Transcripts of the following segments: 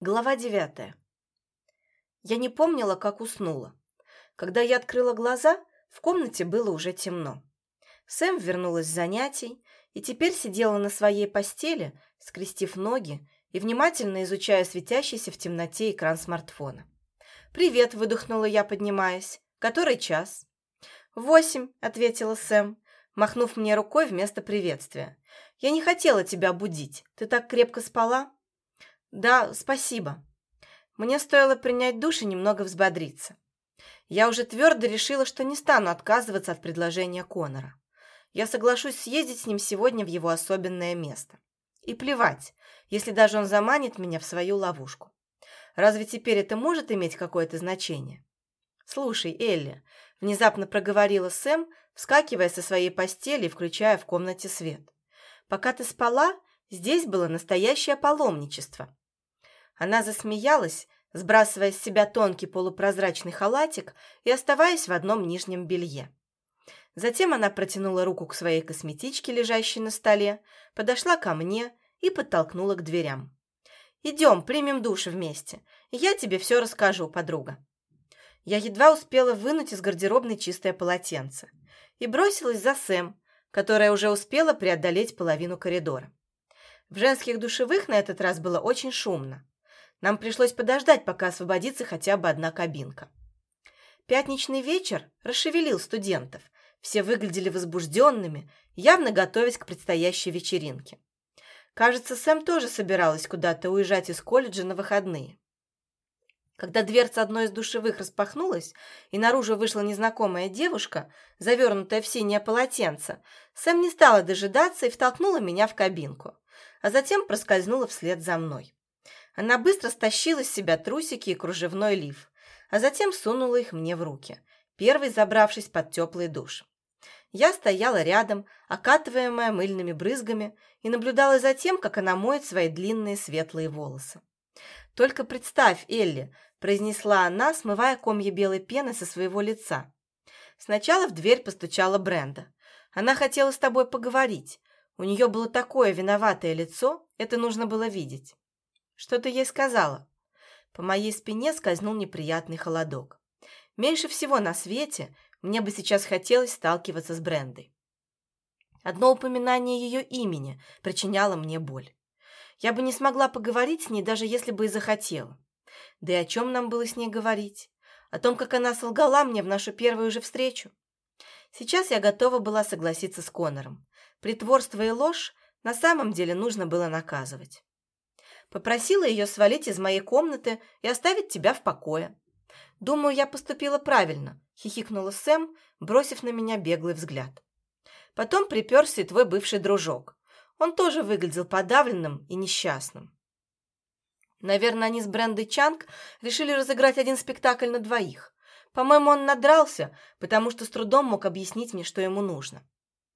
Глава девятая. Я не помнила, как уснула. Когда я открыла глаза, в комнате было уже темно. Сэм вернулась с занятий и теперь сидела на своей постели, скрестив ноги и внимательно изучая светящийся в темноте экран смартфона. «Привет», — выдохнула я, поднимаясь. «Который час?» «Восемь», — ответила Сэм, махнув мне рукой вместо приветствия. «Я не хотела тебя будить. Ты так крепко спала?» «Да, спасибо». Мне стоило принять душ и немного взбодриться. Я уже твердо решила, что не стану отказываться от предложения Конора. Я соглашусь съездить с ним сегодня в его особенное место. И плевать, если даже он заманит меня в свою ловушку. Разве теперь это может иметь какое-то значение? «Слушай, Элли», — внезапно проговорила Сэм, вскакивая со своей постели и включая в комнате свет. «Пока ты спала, здесь было настоящее паломничество. Она засмеялась, сбрасывая с себя тонкий полупрозрачный халатик и оставаясь в одном нижнем белье. Затем она протянула руку к своей косметичке, лежащей на столе, подошла ко мне и подтолкнула к дверям. «Идем, примем душ вместе, и я тебе все расскажу, подруга». Я едва успела вынуть из гардеробной чистое полотенце и бросилась за Сэм, которая уже успела преодолеть половину коридора. В женских душевых на этот раз было очень шумно. Нам пришлось подождать, пока освободится хотя бы одна кабинка. Пятничный вечер расшевелил студентов. Все выглядели возбужденными, явно готовясь к предстоящей вечеринке. Кажется, Сэм тоже собиралась куда-то уезжать из колледжа на выходные. Когда дверца одной из душевых распахнулась, и наружу вышла незнакомая девушка, завернутая в синее полотенце, Сэм не стала дожидаться и втолкнула меня в кабинку, а затем проскользнула вслед за мной. Она быстро стащила с себя трусики и кружевной лиф, а затем сунула их мне в руки, первой забравшись под теплый душ. Я стояла рядом, окатываемая мыльными брызгами, и наблюдала за тем, как она моет свои длинные светлые волосы. «Только представь, Элли», – произнесла она, смывая комья белой пены со своего лица. Сначала в дверь постучала Бренда. Она хотела с тобой поговорить. У нее было такое виноватое лицо, это нужно было видеть. Что ты ей сказала?» По моей спине скользнул неприятный холодок. Меньше всего на свете мне бы сейчас хотелось сталкиваться с Брендой. Одно упоминание ее имени причиняло мне боль. Я бы не смогла поговорить с ней, даже если бы и захотела. Да и о чем нам было с ней говорить? О том, как она солгала мне в нашу первую же встречу? Сейчас я готова была согласиться с Конором. Притворство и ложь на самом деле нужно было наказывать. Попросила ее свалить из моей комнаты и оставить тебя в покое. Думаю, я поступила правильно, хихикнула Сэм, бросив на меня беглый взгляд. Потом приперся и твой бывший дружок. Он тоже выглядел подавленным и несчастным. Наверное, они с Брендой Чанг решили разыграть один спектакль на двоих. По-моему, он надрался, потому что с трудом мог объяснить мне, что ему нужно.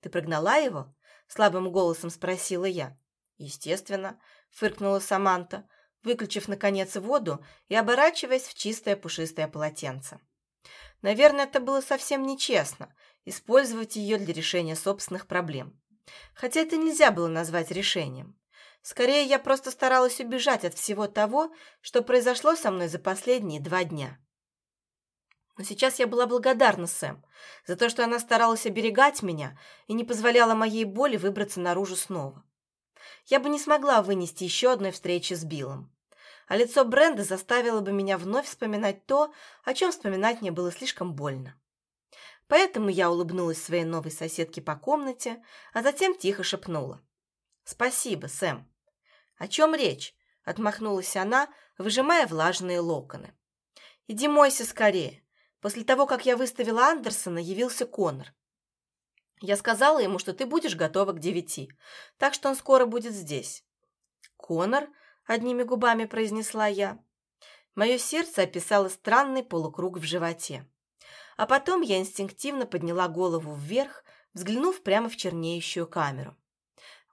«Ты прогнала его?» – слабым голосом спросила я. «Естественно фыркнула Саманта, выключив, наконец, воду и оборачиваясь в чистое пушистое полотенце. Наверное, это было совсем нечестно – использовать ее для решения собственных проблем. Хотя это нельзя было назвать решением. Скорее, я просто старалась убежать от всего того, что произошло со мной за последние два дня. Но сейчас я была благодарна Сэм за то, что она старалась оберегать меня и не позволяла моей боли выбраться наружу снова я бы не смогла вынести еще одной встречи с Биллом. А лицо Бренда заставило бы меня вновь вспоминать то, о чем вспоминать мне было слишком больно. Поэтому я улыбнулась своей новой соседке по комнате, а затем тихо шепнула. «Спасибо, Сэм». «О чем речь?» – отмахнулась она, выжимая влажные локоны. «Иди мойся скорее. После того, как я выставила Андерсона, явился Конор. Я сказала ему, что ты будешь готова к девяти, так что он скоро будет здесь». «Конор?» – одними губами произнесла я. Мое сердце описало странный полукруг в животе. А потом я инстинктивно подняла голову вверх, взглянув прямо в чернеющую камеру.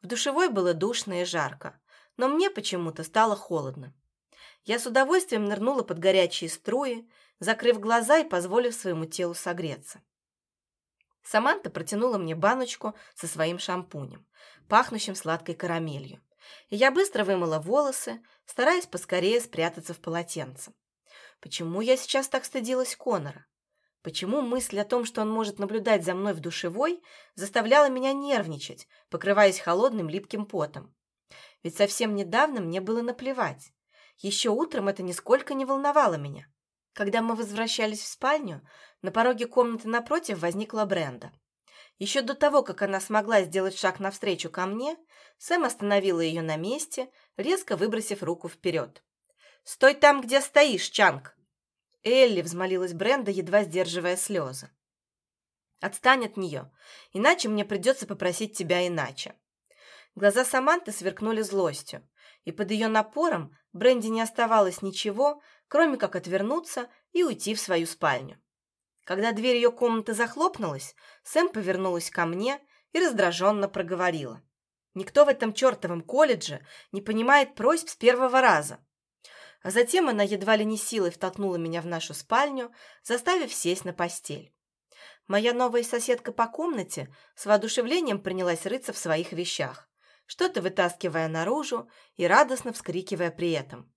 В душевой было душно и жарко, но мне почему-то стало холодно. Я с удовольствием нырнула под горячие струи, закрыв глаза и позволив своему телу согреться. Саманта протянула мне баночку со своим шампунем, пахнущим сладкой карамелью. И я быстро вымыла волосы, стараясь поскорее спрятаться в полотенце. Почему я сейчас так стыдилась Конора? Почему мысль о том, что он может наблюдать за мной в душевой, заставляла меня нервничать, покрываясь холодным липким потом? Ведь совсем недавно мне было наплевать. Еще утром это нисколько не волновало меня. Когда мы возвращались в спальню, на пороге комнаты напротив возникла Бренда. Еще до того, как она смогла сделать шаг навстречу ко мне, Сэм остановила ее на месте, резко выбросив руку вперед. «Стой там, где стоишь, Чанг!» Элли взмолилась Бренда, едва сдерживая слезы. «Отстань от нее, иначе мне придется попросить тебя иначе». Глаза Саманты сверкнули злостью, и под ее напором Бренди не оставалось ничего, кроме как отвернуться и уйти в свою спальню. Когда дверь ее комнаты захлопнулась, Сэм повернулась ко мне и раздраженно проговорила. «Никто в этом чертовом колледже не понимает просьб с первого раза». А затем она едва ли не силой втолкнула меня в нашу спальню, заставив сесть на постель. Моя новая соседка по комнате с воодушевлением принялась рыться в своих вещах, что-то вытаскивая наружу и радостно вскрикивая при этом.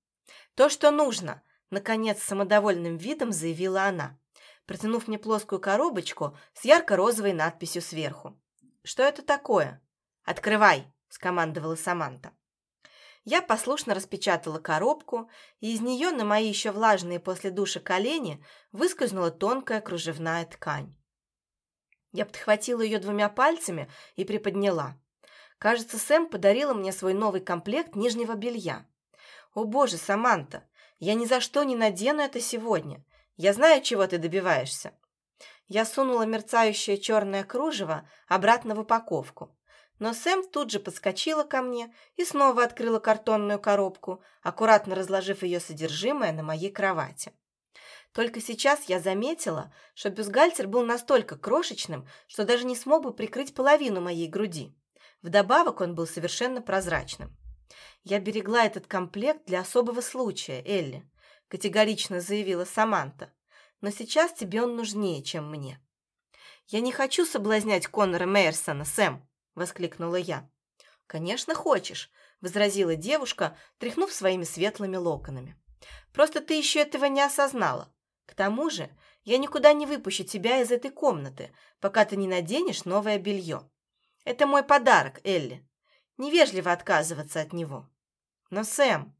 «То, что нужно!» Наконец, самодовольным видом заявила она, протянув мне плоскую коробочку с ярко-розовой надписью сверху. «Что это такое?» «Открывай!» – скомандовала Саманта. Я послушно распечатала коробку, и из нее на мои еще влажные после душа колени выскользнула тонкая кружевная ткань. Я подхватила ее двумя пальцами и приподняла. Кажется, Сэм подарила мне свой новый комплект нижнего белья. О боже, Саманта, я ни за что не надену это сегодня. Я знаю, чего ты добиваешься». Я сунула мерцающее черное кружево обратно в упаковку. Но Сэм тут же подскочила ко мне и снова открыла картонную коробку, аккуратно разложив ее содержимое на моей кровати. Только сейчас я заметила, что бюстгальтер был настолько крошечным, что даже не смог бы прикрыть половину моей груди. Вдобавок он был совершенно прозрачным. «Я берегла этот комплект для особого случая, Элли», – категорично заявила Саманта. «Но сейчас тебе он нужнее, чем мне». «Я не хочу соблазнять Коннора Мейерсона, Сэм», – воскликнула я. «Конечно, хочешь», – возразила девушка, тряхнув своими светлыми локонами. «Просто ты еще этого не осознала. К тому же я никуда не выпущу тебя из этой комнаты, пока ты не наденешь новое белье. Это мой подарок, Элли. Невежливо отказываться от него. Но, Сэм,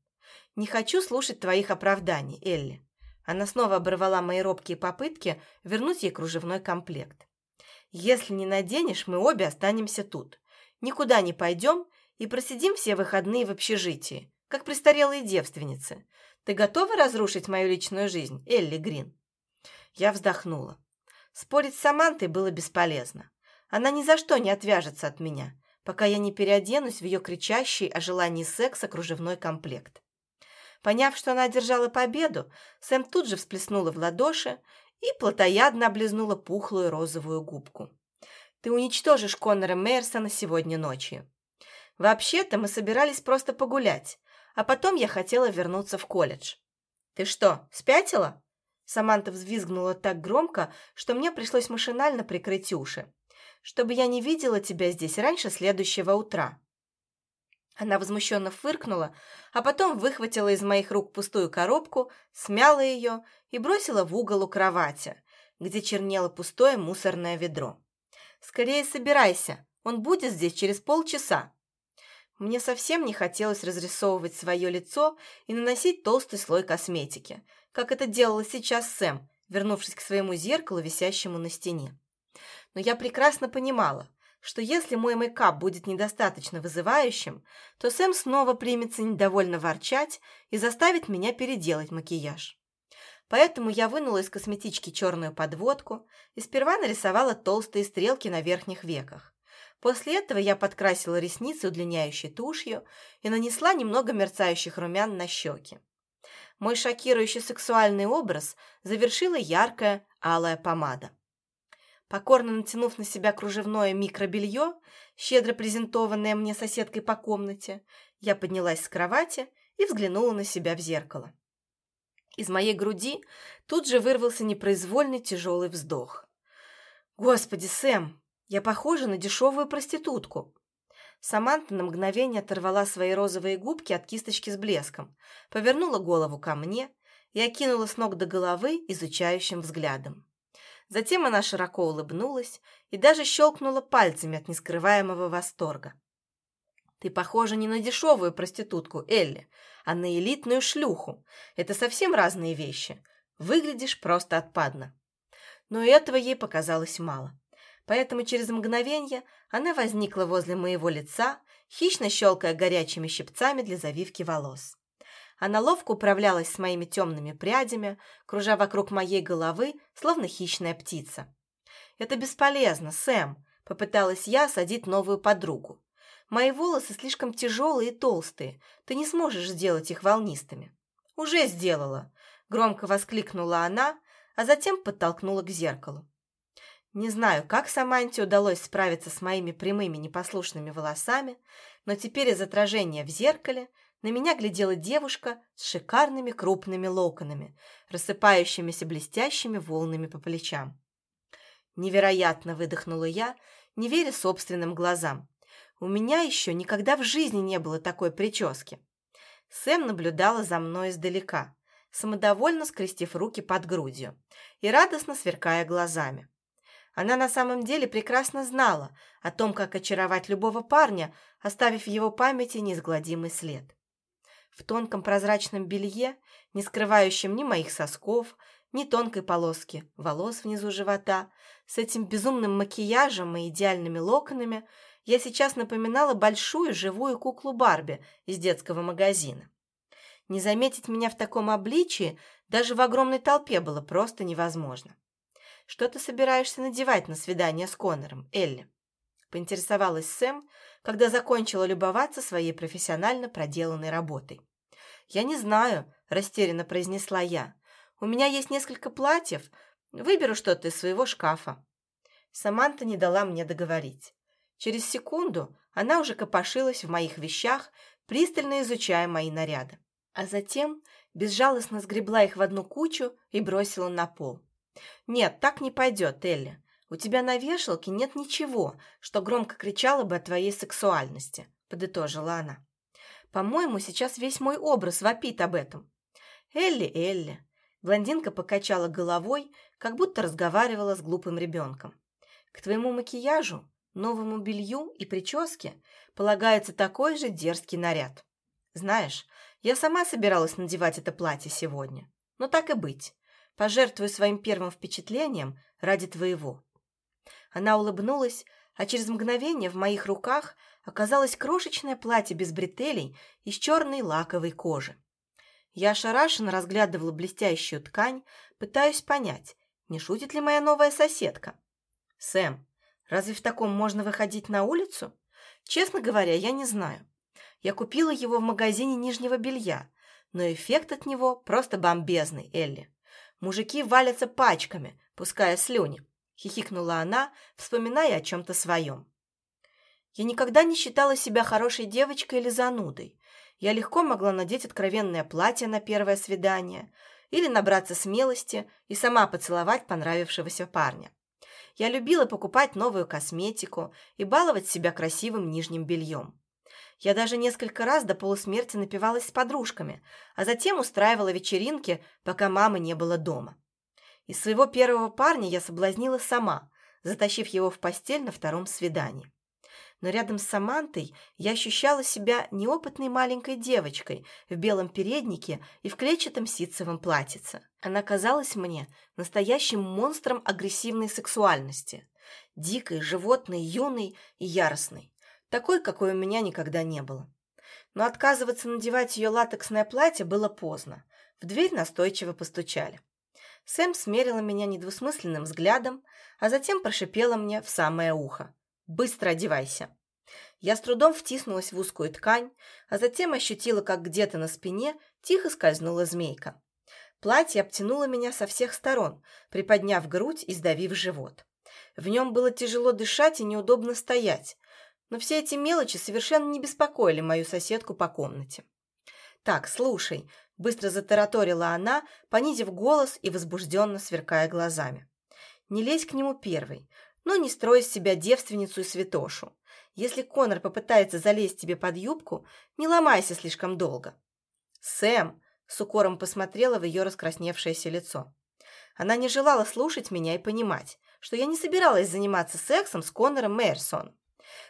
не хочу слушать твоих оправданий, Элли. Она снова оборвала мои робкие попытки вернуть ей кружевной комплект. Если не наденешь, мы обе останемся тут. Никуда не пойдем и просидим все выходные в общежитии, как престарелые девственницы. Ты готова разрушить мою личную жизнь, Элли Грин?» Я вздохнула. Спорить с Самантой было бесполезно. Она ни за что не отвяжется от меня, пока я не переоденусь в ее кричащий о желании секса кружевной комплект. Поняв, что она одержала победу, Сэм тут же всплеснула в ладоши и плотоядно облизнула пухлую розовую губку. «Ты уничтожишь Коннора Мейерсона сегодня ночью. Вообще-то мы собирались просто погулять, а потом я хотела вернуться в колледж». «Ты что, спятила?» Саманта взвизгнула так громко, что мне пришлось машинально прикрыть уши чтобы я не видела тебя здесь раньше следующего утра». Она возмущенно фыркнула, а потом выхватила из моих рук пустую коробку, смяла ее и бросила в угол у кровати, где чернело пустое мусорное ведро. «Скорее собирайся, он будет здесь через полчаса». Мне совсем не хотелось разрисовывать свое лицо и наносить толстый слой косметики, как это делала сейчас Сэм, вернувшись к своему зеркалу, висящему на стене но я прекрасно понимала, что если мой мейкап будет недостаточно вызывающим, то Сэм снова примется недовольно ворчать и заставит меня переделать макияж. Поэтому я вынула из косметички черную подводку и сперва нарисовала толстые стрелки на верхних веках. После этого я подкрасила ресницы удлиняющей тушью и нанесла немного мерцающих румян на щеки. Мой шокирующий сексуальный образ завершила яркая алая помада. Покорно натянув на себя кружевное микробелье, щедро презентованное мне соседкой по комнате, я поднялась с кровати и взглянула на себя в зеркало. Из моей груди тут же вырвался непроизвольный тяжелый вздох. «Господи, Сэм, я похожа на дешевую проститутку!» Саманта на мгновение оторвала свои розовые губки от кисточки с блеском, повернула голову ко мне и окинула с ног до головы изучающим взглядом. Затем она широко улыбнулась и даже щелкнула пальцами от нескрываемого восторга. «Ты похожа не на дешевую проститутку, Элли, а на элитную шлюху. Это совсем разные вещи. Выглядишь просто отпадно». Но этого ей показалось мало. Поэтому через мгновение она возникла возле моего лица, хищно щелкая горячими щипцами для завивки волос. Она ловко управлялась с моими темными прядями, кружа вокруг моей головы, словно хищная птица. «Это бесполезно, Сэм», — попыталась я осадить новую подругу. «Мои волосы слишком тяжелые и толстые, ты не сможешь сделать их волнистыми». «Уже сделала», — громко воскликнула она, а затем подтолкнула к зеркалу. Не знаю, как Саманте удалось справиться с моими прямыми непослушными волосами, но теперь из отражения в зеркале на меня глядела девушка с шикарными крупными локонами, рассыпающимися блестящими волнами по плечам. Невероятно выдохнула я, не веря собственным глазам. У меня еще никогда в жизни не было такой прически. Сэм наблюдала за мной издалека, самодовольно скрестив руки под грудью и радостно сверкая глазами. Она на самом деле прекрасно знала о том, как очаровать любого парня, оставив в его памяти неизгладимый след в тонком прозрачном белье, не скрывающем ни моих сосков, ни тонкой полоски волос внизу живота, с этим безумным макияжем и идеальными локонами, я сейчас напоминала большую живую куклу Барби из детского магазина. Не заметить меня в таком обличии даже в огромной толпе было просто невозможно. «Что ты собираешься надевать на свидание с Конором, Элли?» Поинтересовалась Сэм, когда закончила любоваться своей профессионально проделанной работой. «Я не знаю», – растерянно произнесла я. «У меня есть несколько платьев. Выберу что-то из своего шкафа». Саманта не дала мне договорить. Через секунду она уже копошилась в моих вещах, пристально изучая мои наряды. А затем безжалостно сгребла их в одну кучу и бросила на пол. «Нет, так не пойдет, Элли. У тебя на вешалке нет ничего, что громко кричало бы о твоей сексуальности», – подытожила она. «По-моему, сейчас весь мой образ вопит об этом». «Элли, Элли», – блондинка покачала головой, как будто разговаривала с глупым ребенком. «К твоему макияжу, новому белью и прическе полагается такой же дерзкий наряд. Знаешь, я сама собиралась надевать это платье сегодня, но так и быть, пожертвую своим первым впечатлением ради твоего». Она улыбнулась, а через мгновение в моих руках оказалось крошечное платье без бретелей из черной лаковой кожи. Я ошарашенно разглядывала блестящую ткань, пытаясь понять, не шутит ли моя новая соседка. «Сэм, разве в таком можно выходить на улицу?» «Честно говоря, я не знаю. Я купила его в магазине нижнего белья, но эффект от него просто бомбезный, Элли. Мужики валятся пачками, пуская слюни хихикнула она, вспоминая о чем-то своем. Я никогда не считала себя хорошей девочкой или занудой. Я легко могла надеть откровенное платье на первое свидание или набраться смелости и сама поцеловать понравившегося парня. Я любила покупать новую косметику и баловать себя красивым нижним бельем. Я даже несколько раз до полусмерти напивалась с подружками, а затем устраивала вечеринки, пока мамы не было дома. И своего первого парня я соблазнила сама, затащив его в постель на втором свидании. Но рядом с Самантой я ощущала себя неопытной маленькой девочкой в белом переднике и в клетчатом ситцевом платьице. Она казалась мне настоящим монстром агрессивной сексуальности. Дикой, животной, юной и яростной. Такой, какой у меня никогда не было. Но отказываться надевать ее латексное платье было поздно. В дверь настойчиво постучали. Сэм смерила меня недвусмысленным взглядом, а затем прошипела мне в самое ухо. «Быстро одевайся!» Я с трудом втиснулась в узкую ткань, а затем ощутила, как где-то на спине тихо скользнула змейка. Платье обтянуло меня со всех сторон, приподняв грудь и сдавив живот. В нем было тяжело дышать и неудобно стоять, но все эти мелочи совершенно не беспокоили мою соседку по комнате. «Так, слушай, Быстро затараторила она, понизив голос и возбужденно сверкая глазами. «Не лезь к нему первой, но не строй из себя девственницу и святошу. Если Конор попытается залезть тебе под юбку, не ломайся слишком долго». «Сэм!» – с укором посмотрела в ее раскрасневшееся лицо. Она не желала слушать меня и понимать, что я не собиралась заниматься сексом с Конором Мэрсон.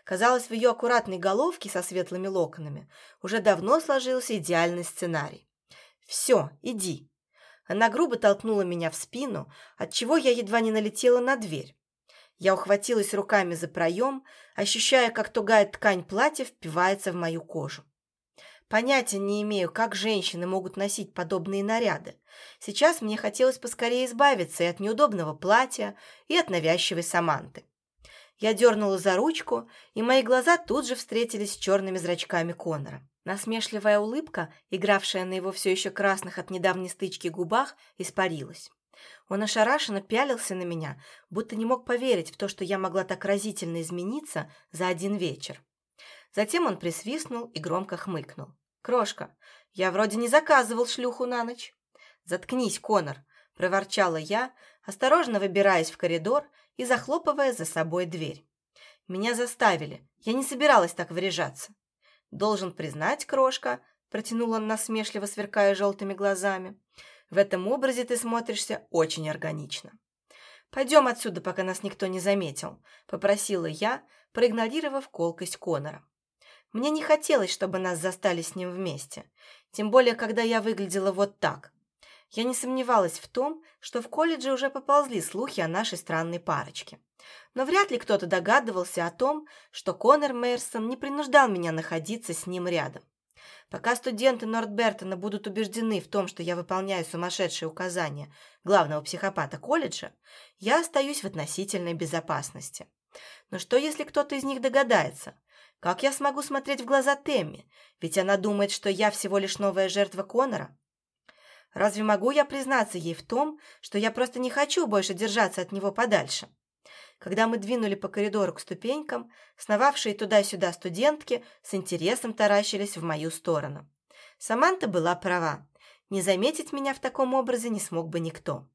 Казалось, в ее аккуратной головке со светлыми локонами уже давно сложился идеальный сценарий. «Все, иди». Она грубо толкнула меня в спину, отчего я едва не налетела на дверь. Я ухватилась руками за проем, ощущая, как тугая ткань платья впивается в мою кожу. Понятия не имею, как женщины могут носить подобные наряды. Сейчас мне хотелось поскорее избавиться и от неудобного платья, и от навязчивой Саманты. Я дернула за ручку, и мои глаза тут же встретились с черными зрачками Конора. Насмешливая улыбка, игравшая на его все еще красных от недавней стычки губах, испарилась. Он ошарашенно пялился на меня, будто не мог поверить в то, что я могла так разительно измениться за один вечер. Затем он присвистнул и громко хмыкнул. «Крошка, я вроде не заказывал шлюху на ночь». «Заткнись, Конор!» – проворчала я, осторожно выбираясь в коридор и захлопывая за собой дверь. Меня заставили, я не собиралась так выряжаться. «Должен признать, крошка», – протянул он насмешливо, сверкая желтыми глазами, «в этом образе ты смотришься очень органично». «Пойдем отсюда, пока нас никто не заметил», – попросила я, проигнорировав колкость Конора. Мне не хотелось, чтобы нас застали с ним вместе, тем более, когда я выглядела вот так, я не сомневалась в том, что в колледже уже поползли слухи о нашей странной парочке. Но вряд ли кто-то догадывался о том, что Конор Мейерсон не принуждал меня находиться с ним рядом. Пока студенты Нортбертона будут убеждены в том, что я выполняю сумасшедшие указания главного психопата колледжа, я остаюсь в относительной безопасности. Но что, если кто-то из них догадается? Как я смогу смотреть в глаза Темми? Ведь она думает, что я всего лишь новая жертва Конора. Разве могу я признаться ей в том, что я просто не хочу больше держаться от него подальше? Когда мы двинули по коридору к ступенькам, сновавшие туда-сюда студентки с интересом таращились в мою сторону. Саманта была права. Не заметить меня в таком образе не смог бы никто.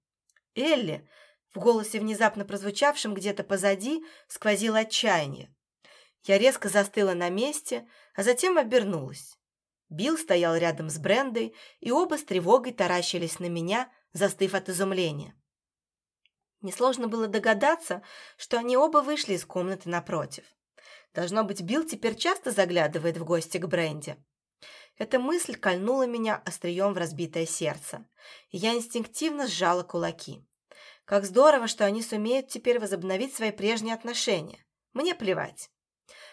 «Элли!» В голосе, внезапно прозвучавшем где-то позади, сквозило отчаяние. Я резко застыла на месте, а затем обернулась. Билл стоял рядом с Брендой, и оба с тревогой таращились на меня, застыв от изумления. Несложно было догадаться, что они оба вышли из комнаты напротив. Должно быть, Билл теперь часто заглядывает в гости к Бренде. Эта мысль кольнула меня острием в разбитое сердце, и я инстинктивно сжала кулаки. Как здорово, что они сумеют теперь возобновить свои прежние отношения. Мне плевать.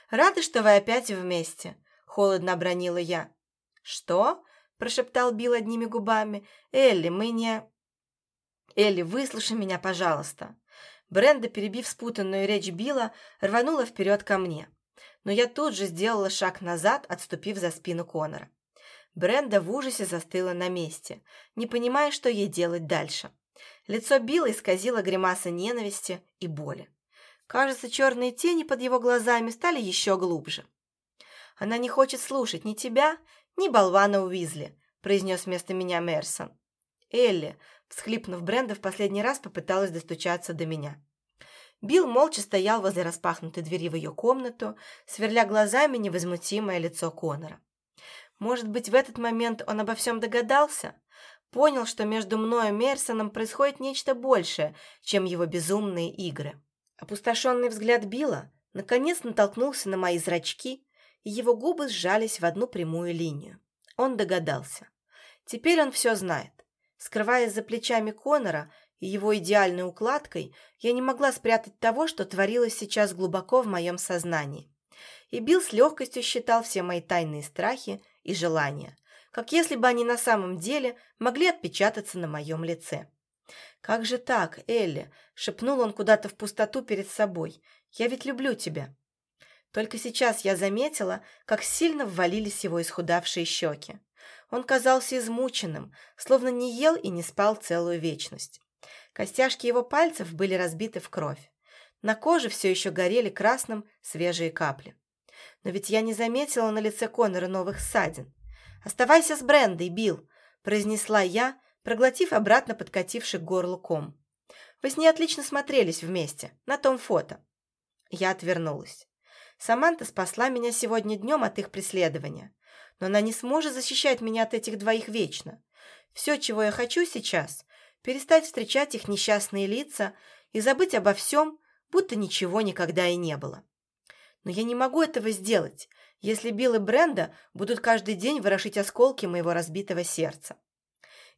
«Рада, что вы опять вместе», — холодно обронила я. «Что?» – прошептал Билл одними губами. «Элли, мы не...» «Элли, выслушай меня, пожалуйста». Бренда, перебив спутанную речь Билла, рванула вперед ко мне. Но я тут же сделала шаг назад, отступив за спину Конора. Бренда в ужасе застыла на месте, не понимая, что ей делать дальше. Лицо Билла исказило гримаса ненависти и боли. Кажется, черные тени под его глазами стали еще глубже. Она не хочет слушать ни тебя, «Ни болвана Уизли», – произнес вместо меня Мерсон. Элли, всхлипнув Бренда, в последний раз попыталась достучаться до меня. Билл молча стоял возле распахнутой двери в ее комнату, сверля глазами невозмутимое лицо Конора. Может быть, в этот момент он обо всем догадался? Понял, что между мной и Мерсоном происходит нечто большее, чем его безумные игры. Опустошенный взгляд Билла наконец натолкнулся на мои зрачки, и его губы сжались в одну прямую линию. Он догадался. Теперь он все знает. Скрываясь за плечами Конора и его идеальной укладкой, я не могла спрятать того, что творилось сейчас глубоко в моем сознании. И Билл с легкостью считал все мои тайные страхи и желания, как если бы они на самом деле могли отпечататься на моем лице. «Как же так, Элли?» – шепнул он куда-то в пустоту перед собой. «Я ведь люблю тебя». Только сейчас я заметила, как сильно ввалились его исхудавшие щеки. Он казался измученным, словно не ел и не спал целую вечность. Костяшки его пальцев были разбиты в кровь. На коже все еще горели красным свежие капли. Но ведь я не заметила на лице Конора новых ссадин. «Оставайся с Брендой, Билл», – произнесла я, проглотив обратно подкативший к ком. «Вы с ней отлично смотрелись вместе, на том фото». Я отвернулась. Саманта спасла меня сегодня днем от их преследования, но она не сможет защищать меня от этих двоих вечно. Все, чего я хочу сейчас, перестать встречать их несчастные лица и забыть обо всем, будто ничего никогда и не было. Но я не могу этого сделать, если Билл и Бренда будут каждый день ворошить осколки моего разбитого сердца.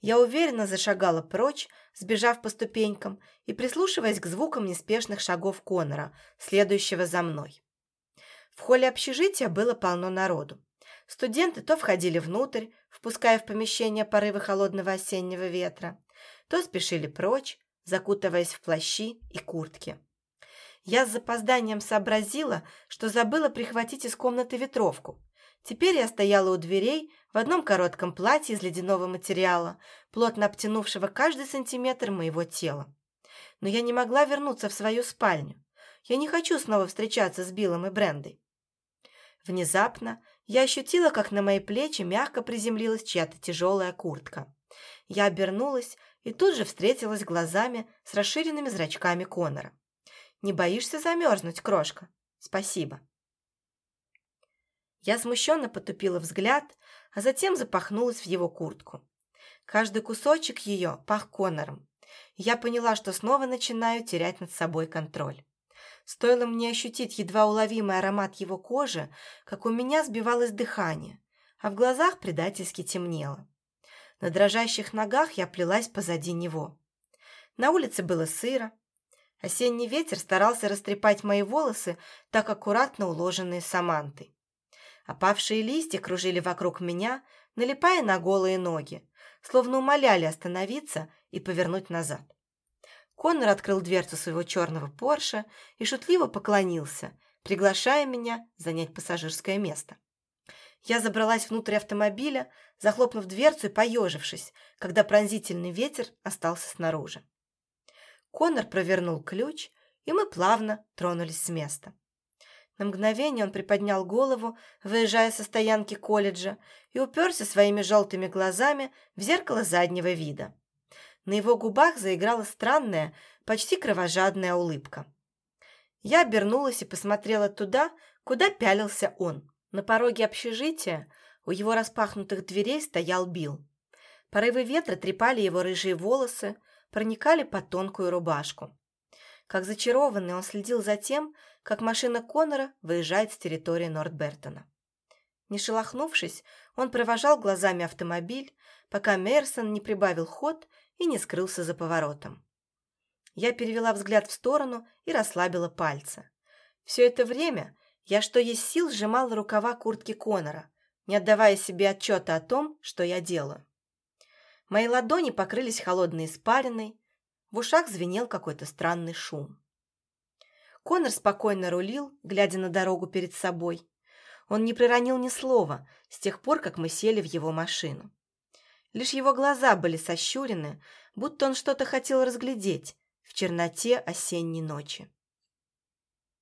Я уверенно зашагала прочь, сбежав по ступенькам и прислушиваясь к звукам неспешных шагов Конора, следующего за мной. В холле общежития было полно народу. Студенты то входили внутрь, впуская в помещение порывы холодного осеннего ветра, то спешили прочь, закутываясь в плащи и куртки. Я с запозданием сообразила, что забыла прихватить из комнаты ветровку. Теперь я стояла у дверей в одном коротком платье из ледяного материала, плотно обтянувшего каждый сантиметр моего тела. Но я не могла вернуться в свою спальню. Я не хочу снова встречаться с Биллом и Брендой. Внезапно я ощутила, как на мои плечи мягко приземлилась чья-то тяжелая куртка. Я обернулась и тут же встретилась глазами с расширенными зрачками Конора. «Не боишься замерзнуть, крошка? Спасибо». Я смущенно потупила взгляд, а затем запахнулась в его куртку. Каждый кусочек ее пах Конором. Я поняла, что снова начинаю терять над собой контроль. Стоило мне ощутить едва уловимый аромат его кожи, как у меня сбивалось дыхание, а в глазах предательски темнело. На дрожащих ногах я плелась позади него. На улице было сыро. Осенний ветер старался растрепать мои волосы, так аккуратно уложенные самантой. Опавшие листья кружили вокруг меня, налипая на голые ноги, словно умоляли остановиться и повернуть назад. Коннор открыл дверцу своего черного Порше и шутливо поклонился, приглашая меня занять пассажирское место. Я забралась внутрь автомобиля, захлопнув дверцу и поежившись, когда пронзительный ветер остался снаружи. Коннор провернул ключ, и мы плавно тронулись с места. На мгновение он приподнял голову, выезжая со стоянки колледжа, и уперся своими желтыми глазами в зеркало заднего вида. На его губах заиграла странная, почти кровожадная улыбка. Я обернулась и посмотрела туда, куда пялился он. На пороге общежития у его распахнутых дверей стоял Билл. Порывы ветра трепали его рыжие волосы, проникали под тонкую рубашку. Как зачарованный он следил за тем, как машина Коннора выезжает с территории Нортбертона. Не шелохнувшись, он провожал глазами автомобиль, пока Мерсон не прибавил ход и не скрылся за поворотом. Я перевела взгляд в сторону и расслабила пальцы. Все это время я что есть сил сжимала рукава куртки Конора, не отдавая себе отчета о том, что я делаю. Мои ладони покрылись холодной испариной, в ушах звенел какой-то странный шум. Конор спокойно рулил, глядя на дорогу перед собой. Он не проронил ни слова с тех пор, как мы сели в его машину. Лишь его глаза были сощурены, будто он что-то хотел разглядеть в черноте осенней ночи.